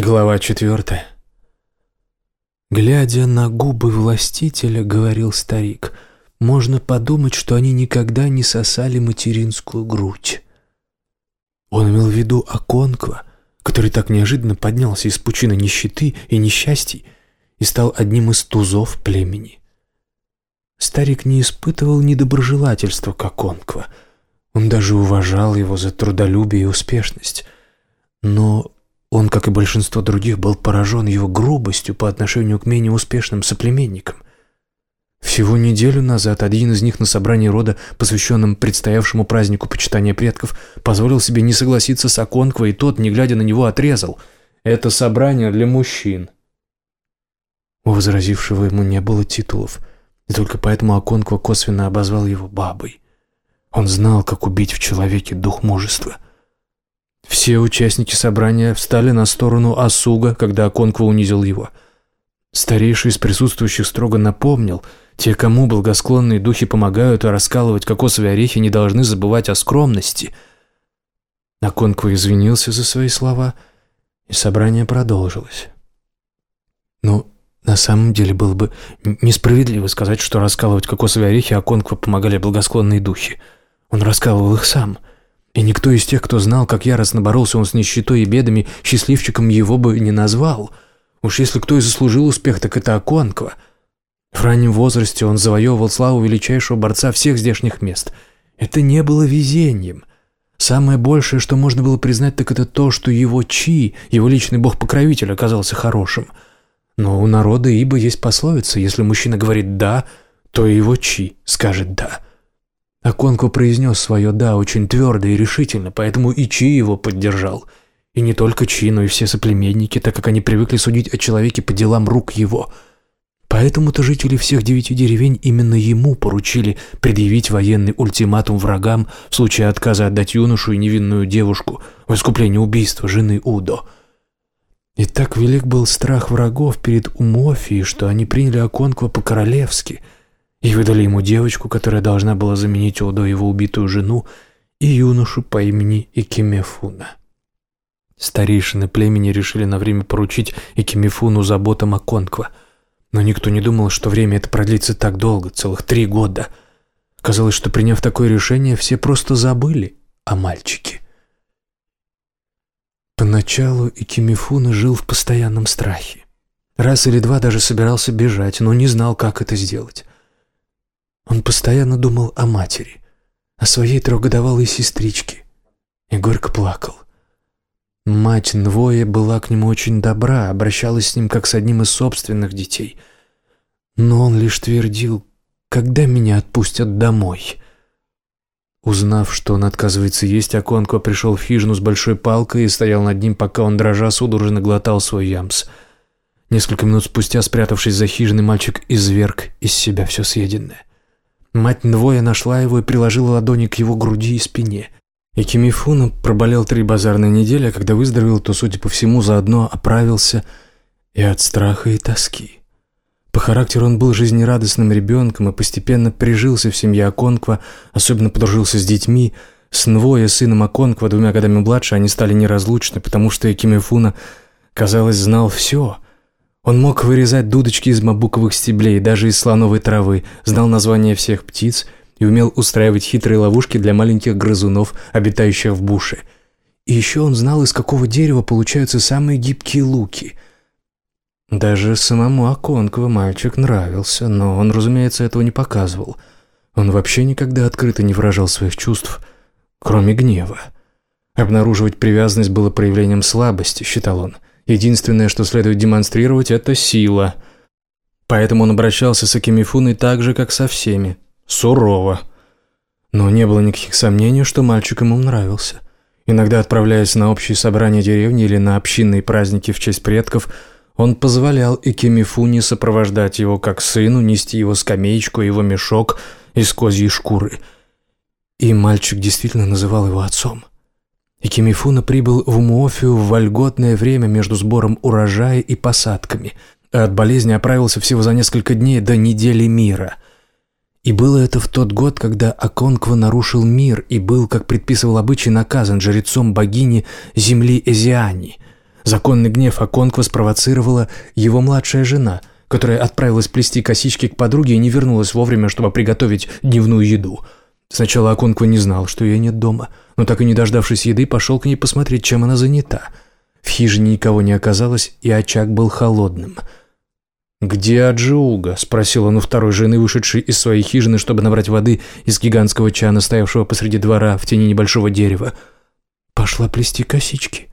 Глава четвертая. Глядя на губы властителя, говорил старик, можно подумать, что они никогда не сосали материнскую грудь. Он имел в виду Аконква, который так неожиданно поднялся из пучины нищеты и несчастий и стал одним из тузов племени. Старик не испытывал недоброжелательства к Аконква, он даже уважал его за трудолюбие и успешность, но он, как и большинство других, был поражен его грубостью по отношению к менее успешным соплеменникам. Всего неделю назад один из них на собрании рода, посвященном предстоявшему празднику почитания предков, позволил себе не согласиться с Аконкво, и тот, не глядя на него, отрезал. «Это собрание для мужчин». У возразившего ему не было титулов, и только поэтому Аконкво косвенно обозвал его бабой. Он знал, как убить в человеке дух мужества – все участники собрания встали на сторону Асуга, когда Аконква унизил его. Старейший из присутствующих строго напомнил, те, кому благосклонные духи помогают, а раскалывать кокосовые орехи не должны забывать о скромности. Аконква извинился за свои слова, и собрание продолжилось. Но на самом деле было бы несправедливо сказать, что раскалывать кокосовые орехи Аконква помогали благосклонные духи. Он раскалывал их сам — и никто из тех, кто знал, как яростно боролся он с нищетой и бедами, счастливчиком его бы не назвал. Уж если кто и заслужил успех, так это Аконква. В раннем возрасте он завоевывал славу величайшего борца всех здешних мест. Это не было везением. Самое большее, что можно было признать, так это то, что его Чи, его личный бог-покровитель, оказался хорошим. Но у народа ибо есть пословица, если мужчина говорит «да», то и его Чи скажет «да». Аконко произнес свое «да» очень твердо и решительно, поэтому и Чи его поддержал. И не только Чи, но и все соплеменники, так как они привыкли судить о человеке по делам рук его. Поэтому-то жители всех девяти деревень именно ему поручили предъявить военный ультиматум врагам в случае отказа отдать юношу и невинную девушку в искупление убийства жены Удо. И так велик был страх врагов перед Умофией, что они приняли Аконква по-королевски – и выдали ему девочку, которая должна была заменить Одо его убитую жену, и юношу по имени Икимефуна. Старейшины племени решили на время поручить Икимефуну заботам о Конква, но никто не думал, что время это продлится так долго, целых три года. Казалось, что приняв такое решение, все просто забыли о мальчике. Поначалу Икимифуна жил в постоянном страхе. Раз или два даже собирался бежать, но не знал, как это сделать. Он постоянно думал о матери, о своей трехгодовалой сестричке, и горько плакал. Мать Нвоя была к нему очень добра, обращалась с ним как с одним из собственных детей. Но он лишь твердил, когда меня отпустят домой. Узнав, что он отказывается есть, Аконко пришел в хижину с большой палкой и стоял над ним, пока он, дрожа, судорожно глотал свой ямс. Несколько минут спустя, спрятавшись за хижиной, мальчик изверг из себя все съеденное. Мать Нвоя нашла его и приложила ладони к его груди и спине. И Кимифуна проболел три базарные недели, а когда выздоровел, то, судя по всему, заодно оправился и от страха и тоски. По характеру он был жизнерадостным ребенком и постепенно прижился в семье Аконква, особенно подружился с детьми. С Нвоя, сыном Аконква, двумя годами младше, они стали неразлучны, потому что Кимифуна, казалось, знал все — он мог вырезать дудочки из мабуковых стеблей, даже из слоновой травы, знал названия всех птиц и умел устраивать хитрые ловушки для маленьких грызунов, обитающих в буше. И еще он знал, из какого дерева получаются самые гибкие луки. Даже самому Аконкову мальчик нравился, но он, разумеется, этого не показывал. Он вообще никогда открыто не выражал своих чувств, кроме гнева. Обнаруживать привязанность было проявлением слабости, считал он – Единственное, что следует демонстрировать, это сила. Поэтому он обращался с Акимифуной так же, как со всеми. Сурово. Но не было никаких сомнений, что мальчик ему нравился. Иногда, отправляясь на общие собрания деревни или на общинные праздники в честь предков, он позволял Икимифуне сопровождать его как сыну, нести его скамеечку, его мешок из козьей шкуры. И мальчик действительно называл его отцом. И Кимифуна прибыл в Муофию в вольготное время между сбором урожая и посадками, а от болезни оправился всего за несколько дней до недели мира. И было это в тот год, когда Аконква нарушил мир и был, как предписывал обычай, наказан жрецом богини земли Эзиани Законный гнев Аконква спровоцировала его младшая жена, которая отправилась плести косички к подруге и не вернулась вовремя, чтобы приготовить дневную еду. Сначала Аконква не знал, что ее нет дома, но так и не дождавшись еды, пошел к ней посмотреть, чем она занята. В хижине никого не оказалось, и очаг был холодным – «Где Аджиуга?» – спросил он у второй жены, вышедшей из своей хижины, чтобы набрать воды из гигантского чана, стоявшего посреди двора в тени небольшого дерева. Пошла плести косички.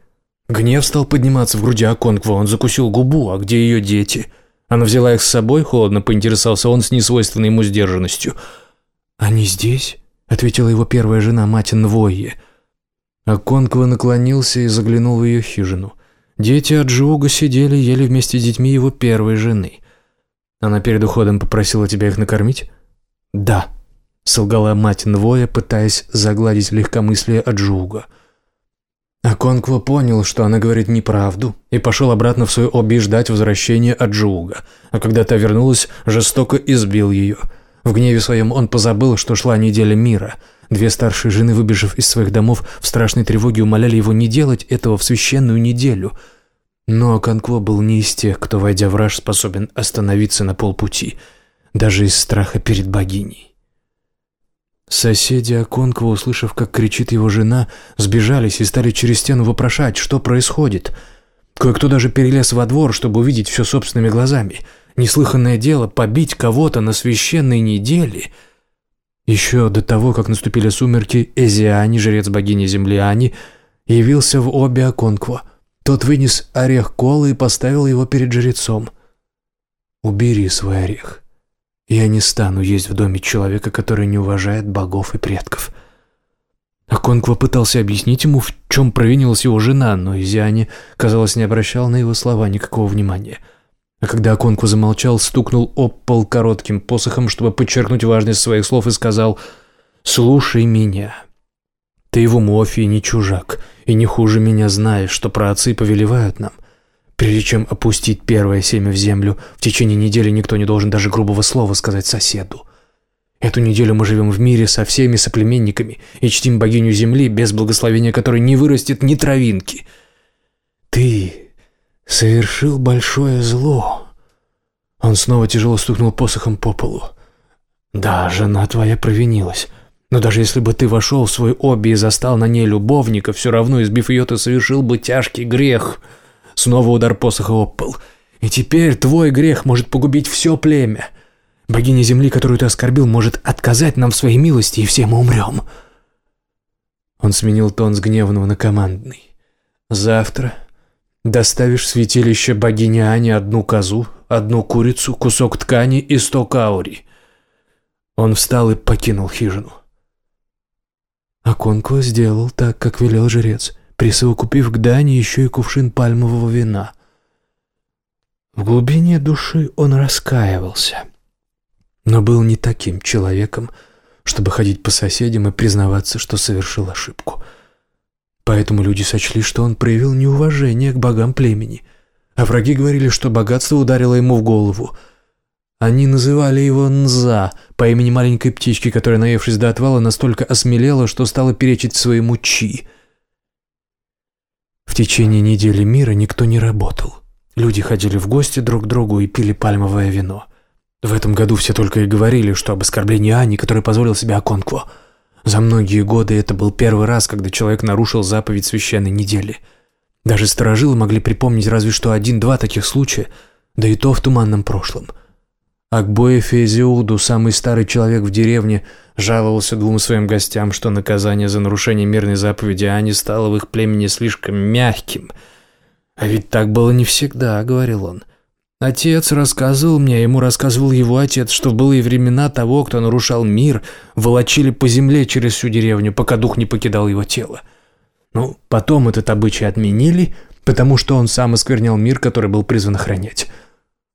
Гнев стал подниматься в груди Аконква, он закусил губу, а где ее дети? Она взяла их с собой, холодно поинтересовался он с несвойственной ему сдержанностью. «Они здесь?» – ответила его первая жена, мать Нвойе. Аконква наклонился и заглянул в ее хижину – Дети Аджиуга сидели и ели вместе с детьми его первой жены. Она перед уходом попросила тебя их накормить? Да, солгала мать Нвоя, пытаясь загладить легкомыслие Аджиуга. Аконква понял, что она говорит неправду, и пошел обратно в свою оби ждать возвращения Аджиуга, а когда та вернулась, жестоко избил ее. В гневе своем он позабыл, что шла неделя мира – Две старшие жены, выбежав из своих домов, в страшной тревоге умоляли его не делать этого в священную неделю. Но Конкво был не из тех, кто, войдя в раж, способен остановиться на полпути, даже из страха перед богиней. Соседи Аконква, услышав, как кричит его жена, сбежались и стали через стену вопрошать, что происходит. Кое-кто даже перелез во двор, чтобы увидеть все собственными глазами. Неслыханное дело — побить кого-то на священной неделе — еще до того, как наступили сумерки, Эзиани, жрец богини земли Ани, явился в обе Аконква. Тот вынес орех колы и поставил его перед жрецом. «Убери свой орех. Я не стану есть в доме человека, который не уважает богов и предков». Аконква пытался объяснить ему, в чем провинилась его жена, но Изиане, казалось, не обращал на его слова никакого внимания – а когда Аконку замолчал, стукнул об пол коротким посохом, чтобы подчеркнуть важность своих слов, и сказал «Слушай меня. Ты в Умофии не чужак, и не хуже меня знаешь, что праотцы повелевают нам. Прежде чем опустить первое семя в землю, в течение недели никто не должен даже грубого слова сказать соседу. Эту неделю мы живем в мире со всеми соплеменниками и чтим богиню земли, без благословения которой не вырастет ни травинки. Ты совершил большое зло». Он снова тяжело стукнул посохом по полу. «Да, жена твоя провинилась. Но даже если бы ты вошел в свой обе и застал на ней любовника, все равно, избив ее, ты совершил бы тяжкий грех». Снова удар посоха об. «И теперь твой грех может погубить все племя. Богиня земли, которую ты оскорбил, может отказать нам в своей милости, и все мы умрем». Он сменил тон с гневного на командный. «Завтра Доставишь в святилище богини Ани одну козу, одну курицу, кусок ткани и сто каури. Он встал и покинул хижину. Аконква сделал так, как велел жрец, присовокупив к Дане еще и кувшин пальмового вина. В глубине души он раскаивался, но был не таким человеком, чтобы ходить по соседям и признаваться, что совершил ошибку – Поэтому люди сочли, что он проявил неуважение к богам племени. А враги говорили, что богатство ударило ему в голову. Они называли его Нза по имени маленькой птички, которая, наевшись до отвала, настолько осмелела, что стала перечить своему Чи. В течение недели мира никто не работал. Люди ходили в гости друг к другу и пили пальмовое вино. В этом году все только и говорили, что об оскорблении Ани, который позволил себе Аконкво – за многие годы это был первый раз, когда человек нарушил заповедь священной недели. Даже сторожилы могли припомнить разве что один-два таких случая, да и то в туманном прошлом. Акбоя Фезиуду, самый старый человек в деревне, жаловался двум своим гостям, что наказание за нарушение мирной заповеди Ани стало в их племени слишком мягким. «А ведь так было не всегда», — говорил он. — Отец рассказывал мне, ему рассказывал его отец, что в былые времена того, кто нарушал мир, волочили по земле через всю деревню, пока дух не покидал его тело. Ну, потом этот обычай отменили, потому что он сам осквернял мир, который был призван охранять.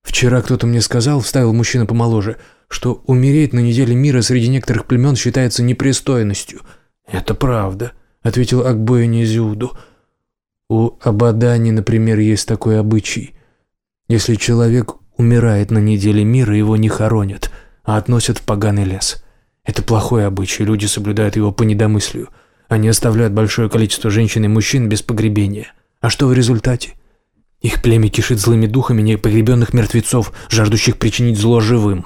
Вчера кто-то мне сказал, вставил мужчина помоложе, что умереть на неделе мира среди некоторых племен считается непристойностью. «Это правда», — ответил Акбоя Низиуду. «У Абадани, например, есть такой обычай — если человек умирает на неделе мира, его не хоронят, а относят в поганый лес. Это плохой обычай, люди соблюдают его по недомыслию. Они оставляют большое количество женщин и мужчин без погребения. А что в результате? Их племя кишит злыми духами непогребенных мертвецов, жаждущих причинить зло живым.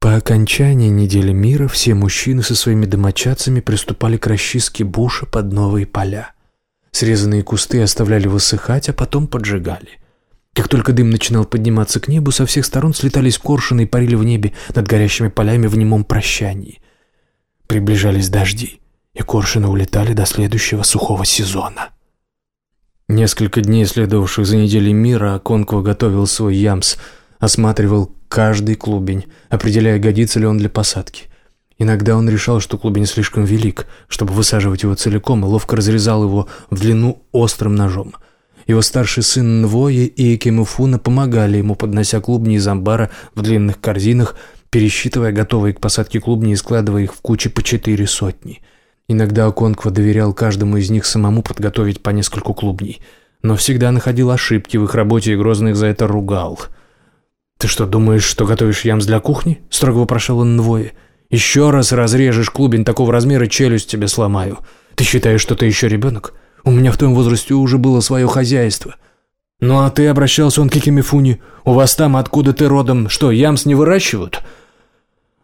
По окончании недели мира все мужчины со своими домочадцами приступали к расчистке буша под новые поля. Срезанные кусты оставляли высыхать, а потом поджигали. Как только дым начинал подниматься к небу, со всех сторон слетались коршуны и парили в небе над горящими полями в немом прощании. Приближались дожди, и коршуны улетали до следующего сухого сезона. Несколько дней, следовавших за неделей мира, Аконква готовил свой ямс, осматривал каждый клубень, определяя, годится ли он для посадки. Иногда он решал, что клубень слишком велик, чтобы высаживать его целиком, и ловко разрезал его в длину острым ножом. Его старший сын Нвои и Экимуфуна помогали ему, поднося клубни из амбара в длинных корзинах, пересчитывая готовые к посадке клубни и складывая их в кучи по четыре сотни. Иногда Оконква доверял каждому из них самому подготовить по нескольку клубней, но всегда находил ошибки в их работе и грозно их за это ругал. «Ты что, думаешь, что готовишь ямс для кухни?» — строго вопрошал он Нвои. Еще раз разрежешь клубень такого размера, челюсть тебе сломаю. Ты считаешь, что ты еще ребенок? У меня в том возрасте уже было свое хозяйство. Ну а ты обращался он к Кикимифуни. У вас там, откуда ты родом, что, ямс не выращивают?»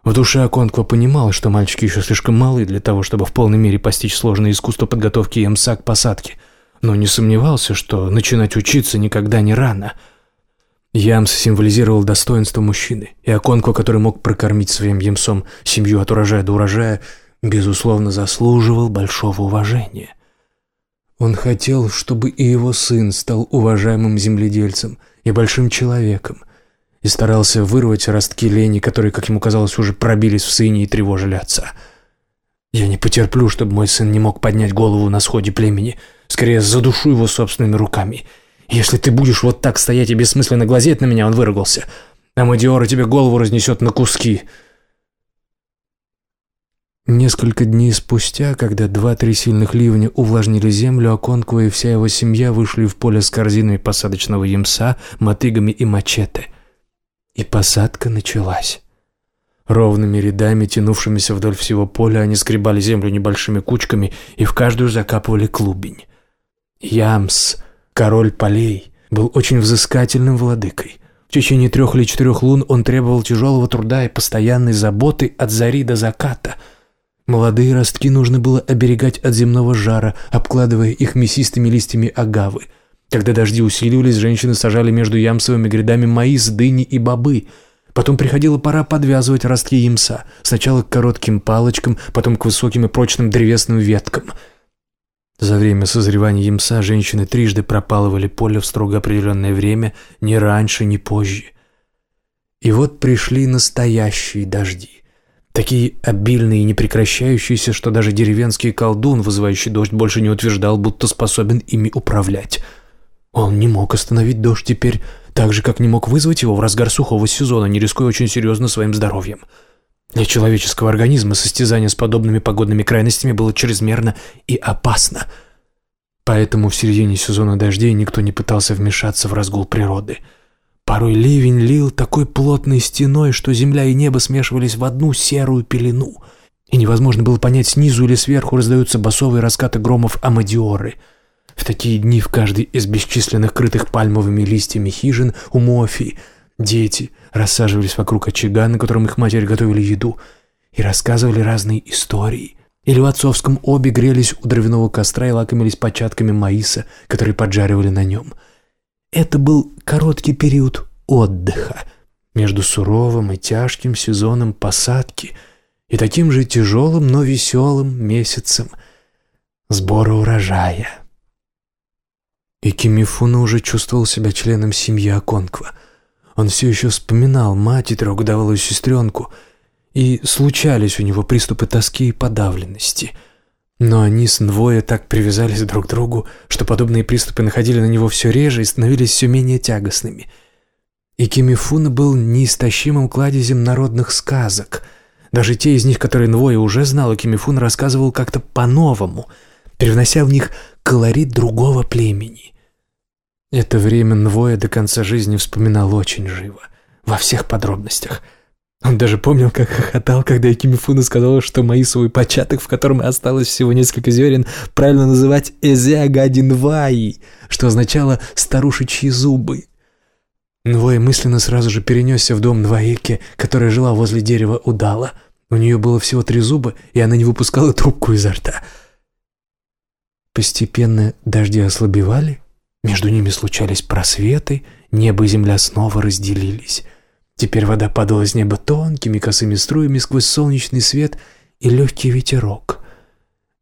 В душе Аконква понимал, что мальчики еще слишком малы для того, чтобы в полной мере постичь сложное искусство подготовки ямса к посадке, но не сомневался, что начинать учиться никогда не рано – Ямс символизировал достоинство мужчины, и Аконко, который мог прокормить своим ямсом семью от урожая до урожая, безусловно, заслуживал большого уважения. Он хотел, чтобы и его сын стал уважаемым земледельцем и большим человеком, и старался вырвать ростки лени, которые, как ему казалось, уже пробились в сыне и тревожили отца. «Я не потерплю, чтобы мой сын не мог поднять голову на сходе племени, скорее задушу его собственными руками». «Если ты будешь вот так стоять и бессмысленно глазеть на меня», — он выругался, «а Мадиора тебе голову разнесет на куски». Несколько дней спустя, когда два-три сильных ливня увлажнили землю, Аконква и вся его семья вышли в поле с корзиной посадочного ямса, мотыгами и мачете. И посадка началась. Ровными рядами, тянувшимися вдоль всего поля, они скребали землю небольшими кучками и в каждую закапывали клубень. Ямс Король полей был очень взыскательным владыкой. В течение трех или четырех лун он требовал тяжелого труда и постоянной заботы от зари до заката. Молодые ростки нужно было оберегать от земного жара, обкладывая их мясистыми листьями агавы. Когда дожди усиливались, женщины сажали между ямсовыми грядами маис, дыни и бобы. Потом приходила пора подвязывать ростки ямса, сначала к коротким палочкам, потом к высоким и прочным древесным веткам – за время созревания ямса женщины трижды пропалывали поле в строго определенное время, ни раньше, ни позже. И вот пришли настоящие дожди. Такие обильные и непрекращающиеся, что даже деревенский колдун, вызывающий дождь, больше не утверждал, будто способен ими управлять. Он не мог остановить дождь теперь, так же, как не мог вызвать его в разгар сухого сезона, не рискуя очень серьезно своим здоровьем. Для человеческого организма состязание с подобными погодными крайностями было чрезмерно и опасно. Поэтому в середине сезона дождей никто не пытался вмешаться в разгул природы. Порой ливень лил такой плотной стеной, что земля и небо смешивались в одну серую пелену, и невозможно было понять, снизу или сверху раздаются басовые раскаты громов Амадиоры. В такие дни в каждой из бесчисленных крытых пальмовыми листьями хижин у Мофи дети – рассаживались вокруг очага, на котором их матери готовили еду, и рассказывали разные истории. Или в отцовском обе грелись у дровяного костра и лакомились початками маиса, которые поджаривали на нем. Это был короткий период отдыха между суровым и тяжким сезоном посадки и таким же тяжелым, но веселым месяцем сбора урожая. И Кимифуна уже чувствовал себя членом семьи Аконква – он все еще вспоминал мать и трехгодовалую сестренку, и случались у него приступы тоски и подавленности. Но они с Нвоя так привязались друг к другу, что подобные приступы находили на него все реже и становились все менее тягостными. И Кимифуна был неистощимым кладезем народных сказок. Даже те из них, которые Нвоя уже знал, Кимифун рассказывал как-то по-новому, привнося в них колорит другого племени. Это время Нвоя до конца жизни вспоминал очень живо, во всех подробностях. Он даже помнил, как хохотал, когда Якимифуна сказала, что мои свой початок, в котором осталось всего несколько зерен, правильно называть «эзеагадинваи», что означало «старушечьи зубы». Нвой мысленно сразу же перенесся в дом Нваеки, которая жила возле дерева Удала. У нее было всего три зуба, и она не выпускала трубку изо рта. Постепенно дожди ослабевали, между ними случались просветы, небо и земля снова разделились. Теперь вода падала с неба тонкими косыми струями сквозь солнечный свет и легкий ветерок.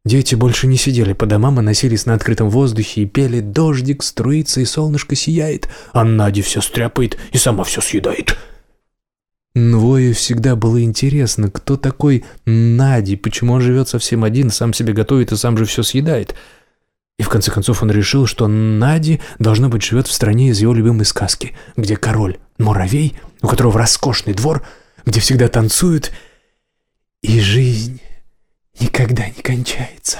Дети больше не сидели по домам, а носились на открытом воздухе и пели «Дождик струится и солнышко сияет, а Надя все стряпает и сама все съедает». Нвою всегда было интересно, кто такой Нади, почему он живет совсем один, сам себе готовит и сам же все съедает – и в конце концов он решил, что Нади, должно быть, живет в стране из его любимой сказки, где король – муравей, у которого роскошный двор, где всегда танцуют, и жизнь никогда не кончается.